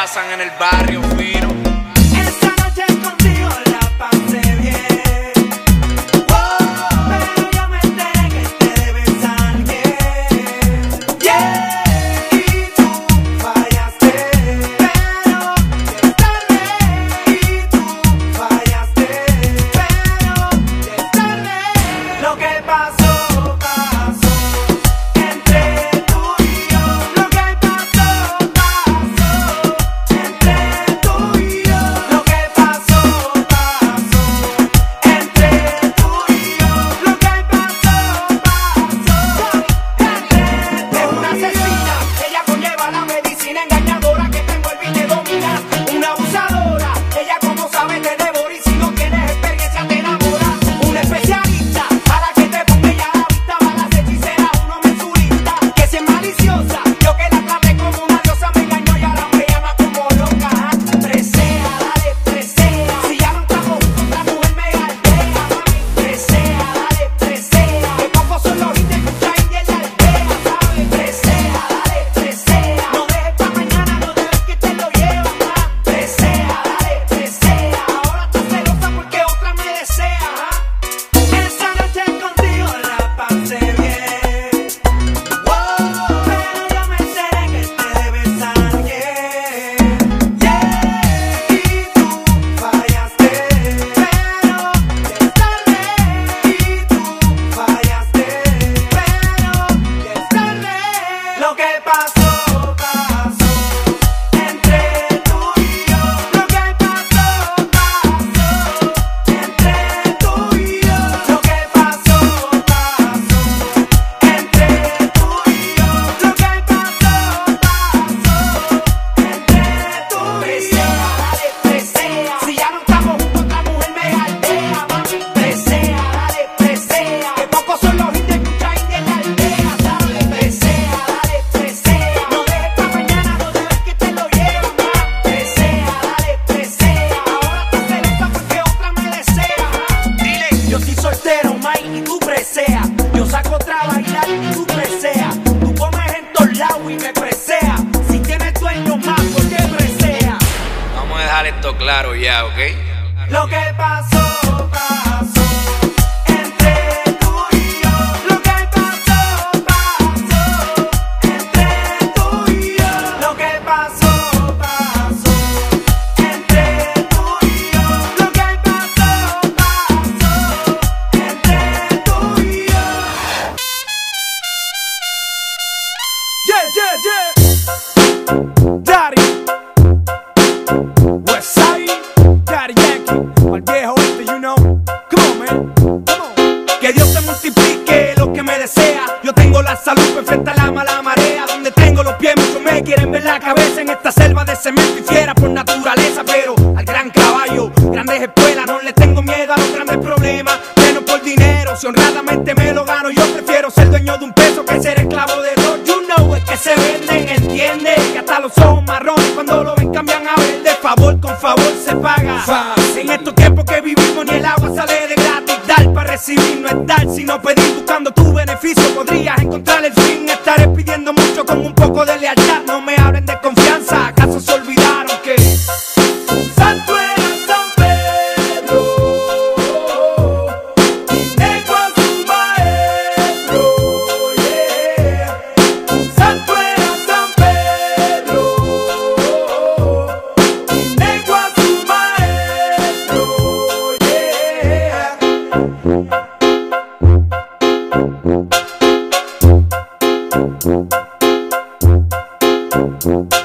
pasan en el barrio fino. claro ya, ¿ok? en esta selva de cemento y fiera por naturaleza, pero al gran caballo, grandes espuelas, no le tengo miedo a los grandes problemas, menos por dinero, si honradamente me lo gano, yo prefiero ser dueño de un peso que ser esclavo de dos, you know, es que se venden, entiende, que hasta los ojos marrones cuando lo ven cambian a verde, favor con favor se paga, en estos tiempos que vivimos ni el agua sale de gratis, dar para recibir no es dar, sino pedir. Buscando tu beneficio, podrías encontrar el fin, estaré pidiendo mucho con un poco de lealtad, no me confianza, ¿acaso se olvidaron que Santo era San Pedro y negro a su maestro? Yeah. Santo era San Pedro y negro a su maestro. Yeah. Mm-hmm.